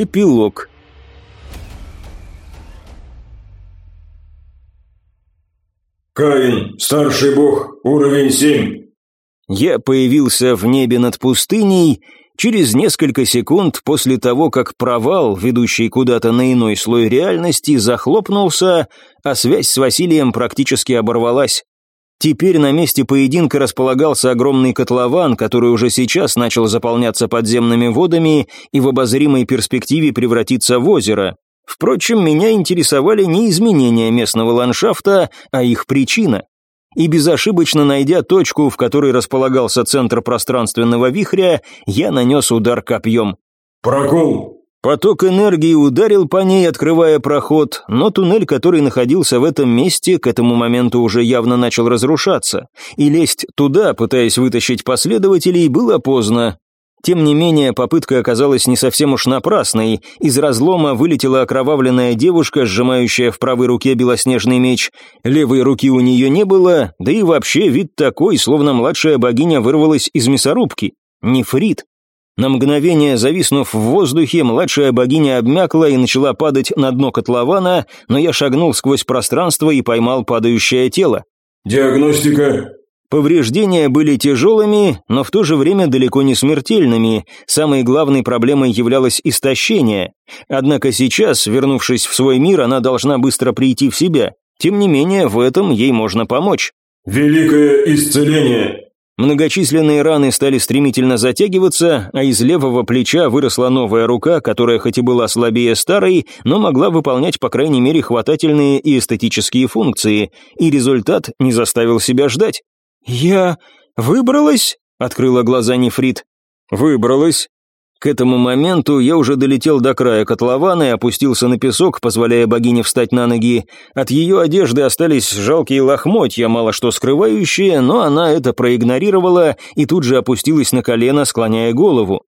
Эпилог. Каин, старший бог, уровень 7. Я появился в небе над пустыней через несколько секунд после того, как провал, ведущий куда-то на иной слой реальности, захлопнулся, а связь с Василием практически оборвалась. Теперь на месте поединка располагался огромный котлован, который уже сейчас начал заполняться подземными водами и в обозримой перспективе превратиться в озеро. Впрочем, меня интересовали не изменения местного ландшафта, а их причина. И безошибочно найдя точку, в которой располагался центр пространственного вихря, я нанес удар копьем. Прокол. Поток энергии ударил по ней, открывая проход, но туннель, который находился в этом месте, к этому моменту уже явно начал разрушаться, и лезть туда, пытаясь вытащить последователей, было поздно. Тем не менее, попытка оказалась не совсем уж напрасной. Из разлома вылетела окровавленная девушка, сжимающая в правой руке белоснежный меч. Левой руки у нее не было, да и вообще вид такой, словно младшая богиня вырвалась из мясорубки. Нефрит. На мгновение зависнув в воздухе, младшая богиня обмякла и начала падать на дно котлована, но я шагнул сквозь пространство и поймал падающее тело. Диагностика. Повреждения были тяжелыми, но в то же время далеко не смертельными. Самой главной проблемой являлось истощение. Однако сейчас, вернувшись в свой мир, она должна быстро прийти в себя. Тем не менее, в этом ей можно помочь. Великое исцеление. Многочисленные раны стали стремительно затягиваться, а из левого плеча выросла новая рука, которая хоть и была слабее старой, но могла выполнять по крайней мере хватательные и эстетические функции, и результат не заставил себя ждать. «Я выбралась?» — открыла глаза Нефрит. «Выбралась. К этому моменту я уже долетел до края котлована и опустился на песок, позволяя богине встать на ноги. От ее одежды остались жалкие лохмотья, мало что скрывающие, но она это проигнорировала и тут же опустилась на колено, склоняя голову.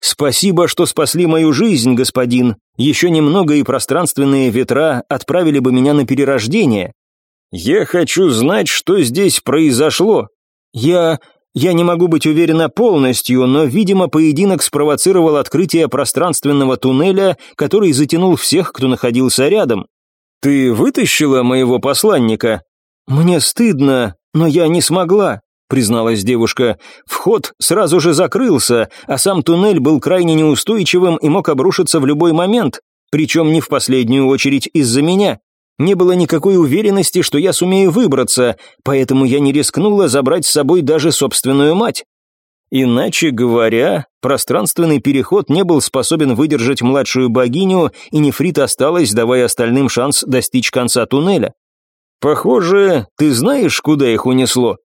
«Спасибо, что спасли мою жизнь, господин. Еще немного и пространственные ветра отправили бы меня на перерождение. Я хочу знать, что здесь произошло. Я я не могу быть уверена полностью, но, видимо, поединок спровоцировал открытие пространственного туннеля, который затянул всех, кто находился рядом. Ты вытащила моего посланника? Мне стыдно, но я не смогла, призналась девушка. Вход сразу же закрылся, а сам туннель был крайне неустойчивым и мог обрушиться в любой момент, причем не в последнюю очередь из-за меня. Не было никакой уверенности, что я сумею выбраться, поэтому я не рискнула забрать с собой даже собственную мать. Иначе говоря, пространственный переход не был способен выдержать младшую богиню, и нефрит осталась, давая остальным шанс достичь конца туннеля. Похоже, ты знаешь, куда их унесло?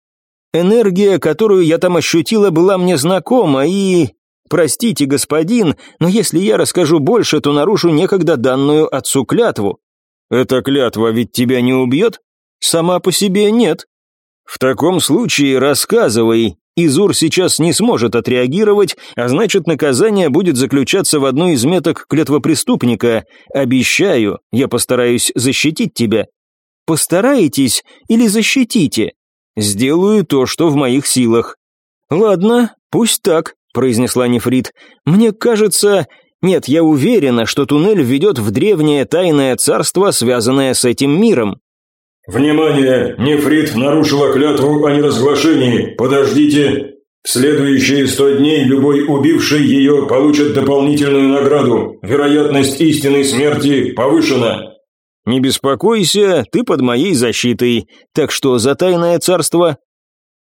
Энергия, которую я там ощутила, была мне знакома, и... Простите, господин, но если я расскажу больше, то нарушу некогда данную отцу клятву. Эта клятва ведь тебя не убьет? Сама по себе нет. В таком случае рассказывай. Изур сейчас не сможет отреагировать, а значит наказание будет заключаться в одной из меток клятвопреступника. Обещаю, я постараюсь защитить тебя. Постараетесь или защитите? Сделаю то, что в моих силах. Ладно, пусть так, произнесла Нефрит. Мне кажется, нет, я уверена, что туннель ведет в древнее тайное царство, связанное с этим миром. «Внимание! Нефрит нарушила клятву о неразглашении. Подождите. В следующие сто дней любой убивший ее получит дополнительную награду. Вероятность истинной смерти повышена». «Не беспокойся, ты под моей защитой. Так что за тайное царство?»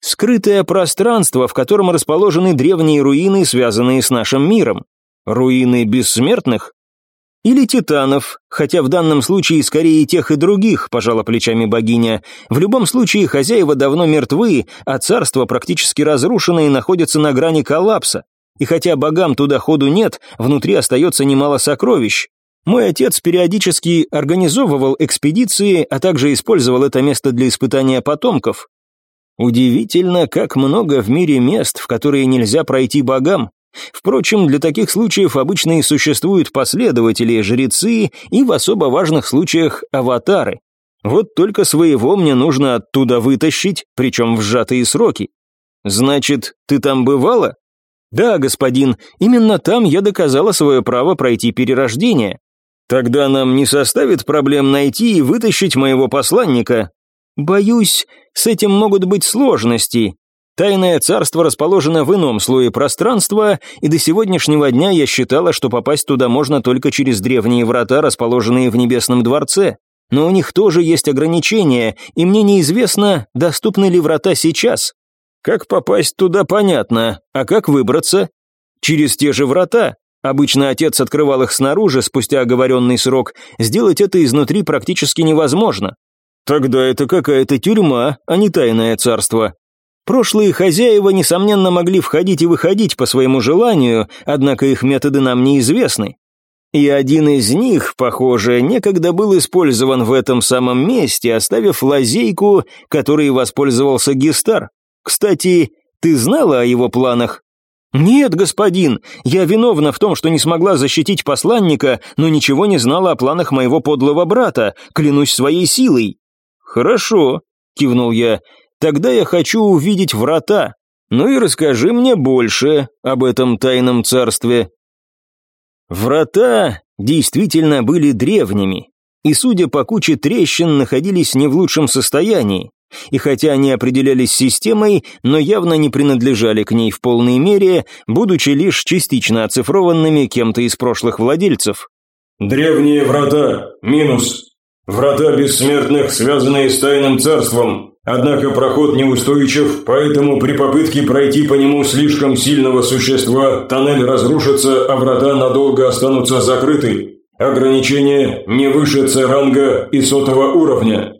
«Скрытое пространство, в котором расположены древние руины, связанные с нашим миром. Руины бессмертных? Или титанов, хотя в данном случае скорее тех, и других, пожала плечами богиня. В любом случае хозяева давно мертвы, а царство практически разрушено и находится на грани коллапса. И хотя богам туда ходу нет, внутри остается немало сокровищ. Мой отец периодически организовывал экспедиции, а также использовал это место для испытания потомков. Удивительно, как много в мире мест, в которые нельзя пройти богам. Впрочем, для таких случаев обычно и существуют последователи, жрецы и в особо важных случаях аватары. Вот только своего мне нужно оттуда вытащить, причем в сжатые сроки. Значит, ты там бывала? Да, господин, именно там я доказала свое право пройти перерождение. Тогда нам не составит проблем найти и вытащить моего посланника. Боюсь, с этим могут быть сложности. Тайное царство расположено в ином слое пространства, и до сегодняшнего дня я считала, что попасть туда можно только через древние врата, расположенные в Небесном дворце. Но у них тоже есть ограничения, и мне неизвестно, доступны ли врата сейчас. Как попасть туда, понятно, а как выбраться? Через те же врата. Обычно отец открывал их снаружи спустя оговоренный срок, сделать это изнутри практически невозможно. Тогда это какая-то тюрьма, а не тайное царство. Прошлые хозяева, несомненно, могли входить и выходить по своему желанию, однако их методы нам неизвестны. И один из них, похоже, некогда был использован в этом самом месте, оставив лазейку, которой воспользовался Гестар. Кстати, ты знала о его планах? «Нет, господин, я виновна в том, что не смогла защитить посланника, но ничего не знала о планах моего подлого брата, клянусь своей силой». «Хорошо», — кивнул я, Тогда я хочу увидеть врата. Ну и расскажи мне больше об этом тайном царстве. Врата действительно были древними, и, судя по куче трещин, находились не в лучшем состоянии. И хотя они определялись системой, но явно не принадлежали к ней в полной мере, будучи лишь частично оцифрованными кем-то из прошлых владельцев. «Древние врата. Минус. Врата бессмертных, связанные с тайным царством. Однако проход неустойчив, поэтому при попытке пройти по нему слишком сильного существа, тоннель разрушится, а врата надолго останутся закрыты. Ограничение не выше С-ранга и сотого уровня.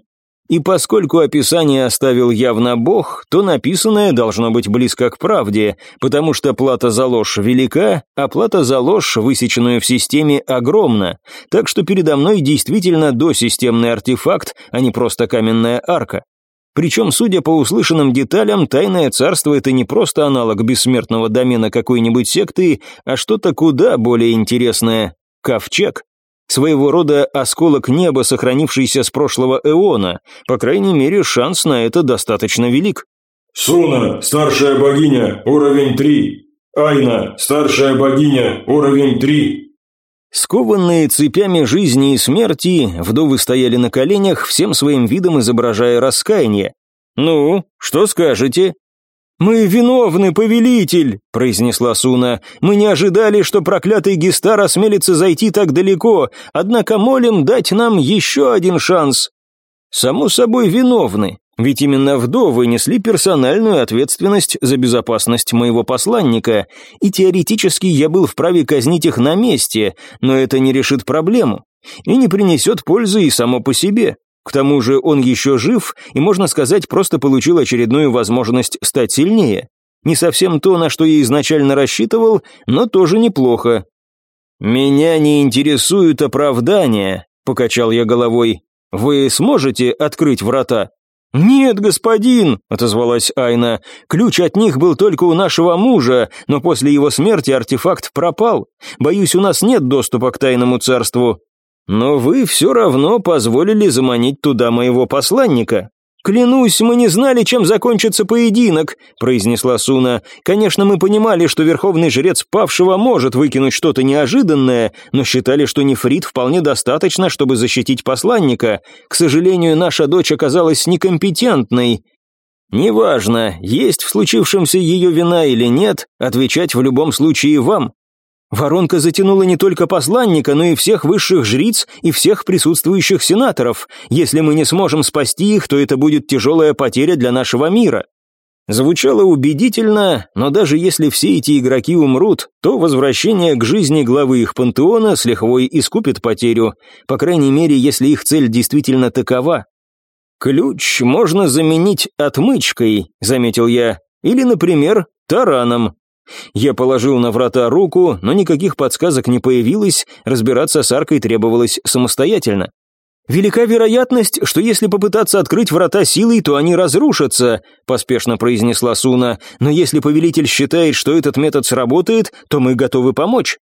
И поскольку описание оставил явно Бог, то написанное должно быть близко к правде, потому что плата за ложь велика, а плата за ложь, высеченную в системе, огромна, так что передо мной действительно досистемный артефакт, а не просто каменная арка. Причем, судя по услышанным деталям, Тайное Царство — это не просто аналог бессмертного домена какой-нибудь секты, а что-то куда более интересное — ковчег. Своего рода осколок неба, сохранившийся с прошлого эона. По крайней мере, шанс на это достаточно велик. «Суна, старшая богиня, уровень 3. Айна, старшая богиня, уровень 3. Скованные цепями жизни и смерти, вдовы стояли на коленях, всем своим видом изображая раскаяние. «Ну, что скажете?» «Мы виновны, повелитель», — произнесла Суна. «Мы не ожидали, что проклятый Гестар осмелится зайти так далеко, однако молим дать нам еще один шанс». «Само собой виновны. Ведь именно вдовы несли персональную ответственность за безопасность моего посланника, и теоретически я был вправе казнить их на месте, но это не решит проблему и не принесет пользы и само по себе. К тому же он еще жив и, можно сказать, просто получил очередную возможность стать сильнее. Не совсем то, на что я изначально рассчитывал, но тоже неплохо. «Меня не интересуют оправдания», — покачал я головой. «Вы сможете открыть врата?» «Нет, господин», — отозвалась Айна, — «ключ от них был только у нашего мужа, но после его смерти артефакт пропал. Боюсь, у нас нет доступа к тайному царству». «Но вы все равно позволили заманить туда моего посланника». «Клянусь, мы не знали, чем закончится поединок», — произнесла Суна. «Конечно, мы понимали, что верховный жрец павшего может выкинуть что-то неожиданное, но считали, что нефрит вполне достаточно, чтобы защитить посланника. К сожалению, наша дочь оказалась некомпетентной». «Неважно, есть в случившемся ее вина или нет, отвечать в любом случае вам. Воронка затянула не только посланника, но и всех высших жриц и всех присутствующих сенаторов. Если мы не сможем спасти их, то это будет тяжелая потеря для нашего мира. Звучало убедительно, но даже если все эти игроки умрут, то возвращение к жизни главы их пантеона с лихвой искупит потерю, по крайней мере, если их цель действительно такова. «Ключ можно заменить отмычкой», — заметил я, или, например, тараном. Я положил на врата руку, но никаких подсказок не появилось, разбираться с аркой требовалось самостоятельно. «Велика вероятность, что если попытаться открыть врата силой, то они разрушатся», — поспешно произнесла Суна, «но если повелитель считает, что этот метод сработает, то мы готовы помочь».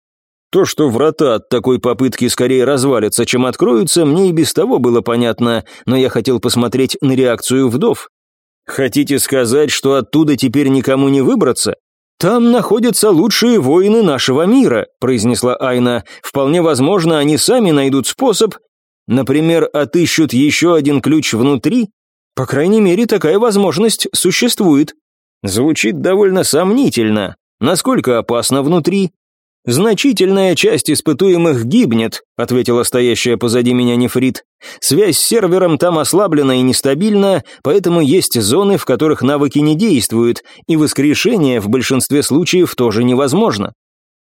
То, что врата от такой попытки скорее развалятся, чем откроются, мне и без того было понятно, но я хотел посмотреть на реакцию вдов. «Хотите сказать, что оттуда теперь никому не выбраться?» «Там находятся лучшие воины нашего мира», – произнесла Айна. «Вполне возможно, они сами найдут способ. Например, отыщут еще один ключ внутри? По крайней мере, такая возможность существует». Звучит довольно сомнительно. Насколько опасно внутри? «Значительная часть испытуемых гибнет», — ответила стоящая позади меня нефрит. «Связь с сервером там ослаблена и нестабильна, поэтому есть зоны, в которых навыки не действуют, и воскрешение в большинстве случаев тоже невозможно.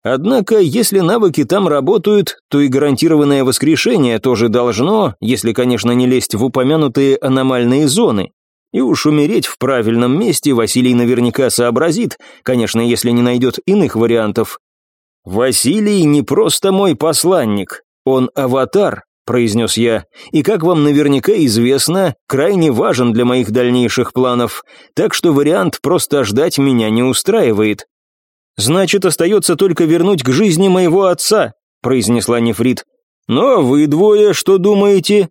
Однако, если навыки там работают, то и гарантированное воскрешение тоже должно, если, конечно, не лезть в упомянутые аномальные зоны. И уж умереть в правильном месте Василий наверняка сообразит, конечно, если не найдет иных вариантов, «Василий не просто мой посланник, он аватар», — произнес я, «и, как вам наверняка известно, крайне важен для моих дальнейших планов, так что вариант просто ждать меня не устраивает». «Значит, остается только вернуть к жизни моего отца», — произнесла Нефрит. «Ну а вы двое что думаете?»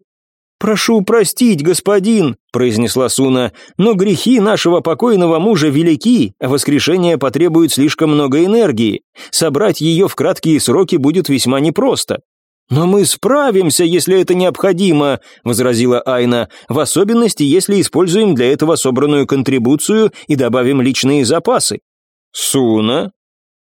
«Прошу простить, господин», — произнесла Суна, «но грехи нашего покойного мужа велики, а воскрешение потребует слишком много энергии. Собрать ее в краткие сроки будет весьма непросто». «Но мы справимся, если это необходимо», — возразила Айна, «в особенности, если используем для этого собранную контрибуцию и добавим личные запасы». «Суна?»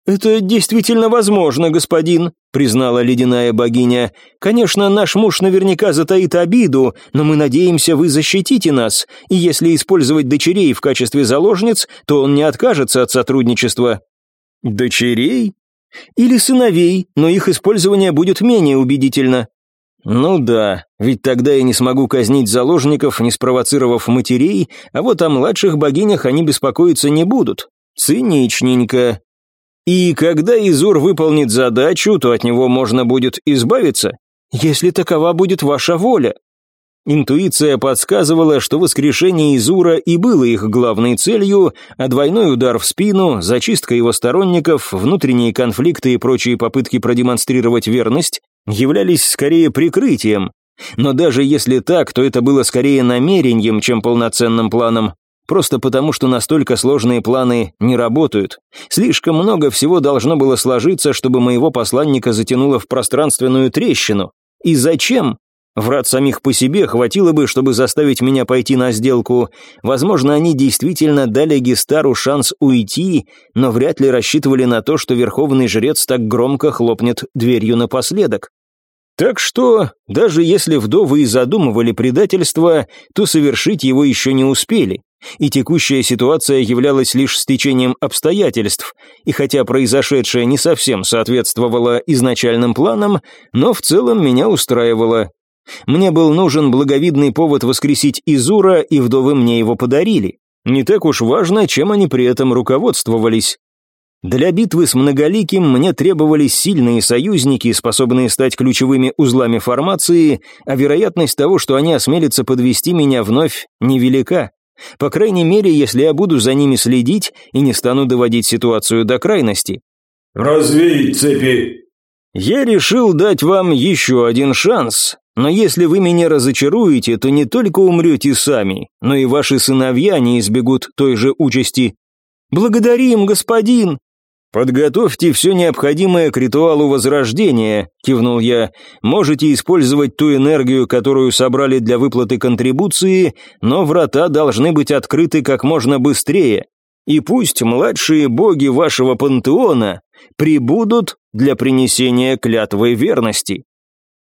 «Это действительно возможно, господин», — признала ледяная богиня. «Конечно, наш муж наверняка затаит обиду, но мы надеемся, вы защитите нас, и если использовать дочерей в качестве заложниц, то он не откажется от сотрудничества». «Дочерей?» «Или сыновей, но их использование будет менее убедительно». «Ну да, ведь тогда я не смогу казнить заложников, не спровоцировав матерей, а вот о младших богинях они беспокоиться не будут. Циничненько, и когда Изур выполнит задачу, то от него можно будет избавиться, если такова будет ваша воля. Интуиция подсказывала, что воскрешение Изура и было их главной целью, а двойной удар в спину, зачистка его сторонников, внутренние конфликты и прочие попытки продемонстрировать верность являлись скорее прикрытием. Но даже если так, то это было скорее намерением, чем полноценным планом. Просто потому, что настолько сложные планы не работают. Слишком много всего должно было сложиться, чтобы моего посланника затянуло в пространственную трещину. И зачем? Врат самих по себе хватило бы, чтобы заставить меня пойти на сделку. Возможно, они действительно дали Гестару шанс уйти, но вряд ли рассчитывали на то, что верховный жрец так громко хлопнет дверью напоследок. Так что, даже если вдовы и задумывали предательство, то совершить его еще не успели. И текущая ситуация являлась лишь стечением обстоятельств, и хотя произошедшее не совсем соответствовало изначальным планам, но в целом меня устраивало. Мне был нужен благовидный повод воскресить Изура, и вдовы мне его подарили. Не так уж важно, чем они при этом руководствовались. Для битвы с многоликим мне требовались сильные союзники, способные стать ключевыми узлами формации, а вероятность того, что они осмелятся подвести меня вновь, невелика. По крайней мере, если я буду за ними следить и не стану доводить ситуацию до крайности. «Развеять цепи!» «Я решил дать вам еще один шанс, но если вы меня разочаруете, то не только умрете сами, но и ваши сыновья не избегут той же участи». «Благодарим, господин!» «Подготовьте все необходимое к ритуалу возрождения», – кивнул я. «Можете использовать ту энергию, которую собрали для выплаты контрибуции, но врата должны быть открыты как можно быстрее. И пусть младшие боги вашего пантеона прибудут для принесения клятвы верности».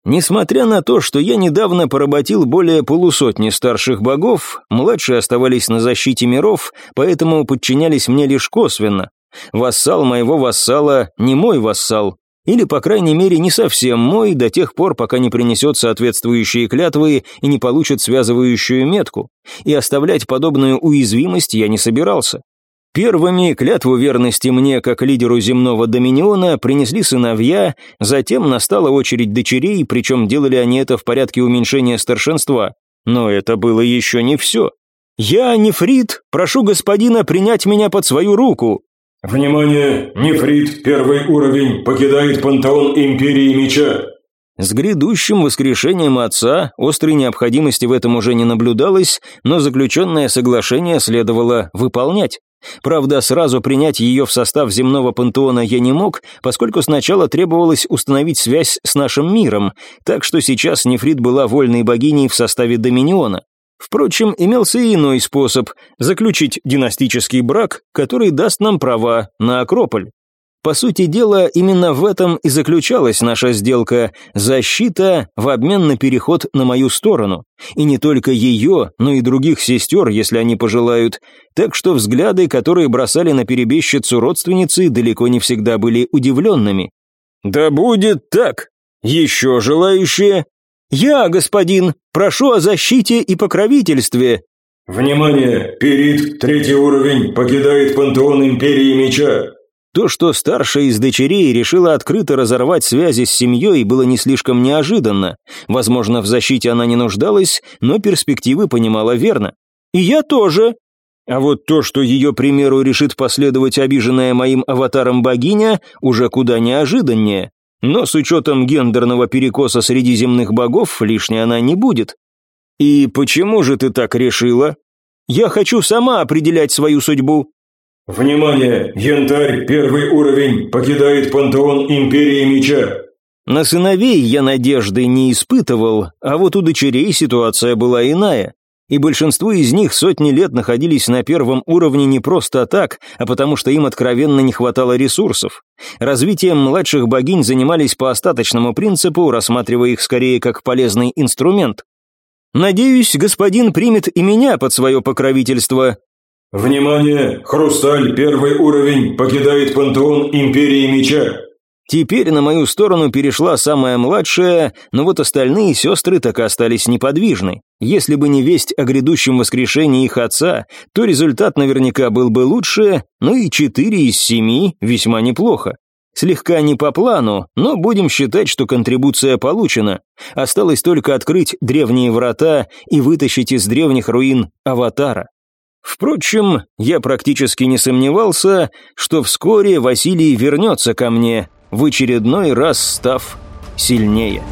Несмотря на то, что я недавно поработил более полусотни старших богов, младшие оставались на защите миров, поэтому подчинялись мне лишь косвенно. Вассал моего вассала не мой вассал, или, по крайней мере, не совсем мой до тех пор, пока не принесет соответствующие клятвы и не получит связывающую метку. И оставлять подобную уязвимость я не собирался. Первыми клятву верности мне, как лидеру земного доминиона, принесли сыновья, затем настала очередь дочерей, причем делали они это в порядке уменьшения старшинства. Но это было еще не все. «Я, Нефрит, прошу господина принять меня под свою руку», «Внимание! Нефрит, первый уровень, покидает пантеон Империи Меча!» С грядущим воскрешением отца острой необходимости в этом уже не наблюдалось, но заключенное соглашение следовало выполнять. Правда, сразу принять ее в состав земного пантеона я не мог, поскольку сначала требовалось установить связь с нашим миром, так что сейчас Нефрит была вольной богиней в составе Доминиона. Впрочем, имелся и иной способ – заключить династический брак, который даст нам права на Акрополь. По сути дела, именно в этом и заключалась наша сделка – защита в обмен на переход на мою сторону. И не только ее, но и других сестер, если они пожелают. Так что взгляды, которые бросали на перебежчицу родственницы, далеко не всегда были удивленными. «Да будет так! Еще желающие?» «Я, господин, прошу о защите и покровительстве!» «Внимание! Перит, третий уровень, покидает пантеон Империи Меча!» То, что старшая из дочерей решила открыто разорвать связи с семьей, было не слишком неожиданно. Возможно, в защите она не нуждалась, но перспективы понимала верно. И я тоже. А вот то, что ее примеру решит последовать обиженная моим аватаром богиня, уже куда неожиданнее. Но с учетом гендерного перекоса среди земных богов, лишней она не будет. И почему же ты так решила? Я хочу сама определять свою судьбу. «Внимание! Янтарь, первый уровень, покидает пантеон Империи Меча!» На сыновей я надежды не испытывал, а вот у дочерей ситуация была иная. И большинство из них сотни лет находились на первом уровне не просто так, а потому что им откровенно не хватало ресурсов. Развитием младших богинь занимались по остаточному принципу, рассматривая их скорее как полезный инструмент. «Надеюсь, господин примет и меня под свое покровительство», «Внимание! Хрусталь, первый уровень, покидает пантеон Империи Меча!» Теперь на мою сторону перешла самая младшая, но вот остальные сестры так и остались неподвижны. Если бы не весть о грядущем воскрешении их отца, то результат наверняка был бы лучше, но и четыре из семи весьма неплохо. Слегка не по плану, но будем считать, что контрибуция получена. Осталось только открыть древние врата и вытащить из древних руин аватара. Впрочем, я практически не сомневался, что вскоре Василий вернется ко мне, в очередной раз став сильнее.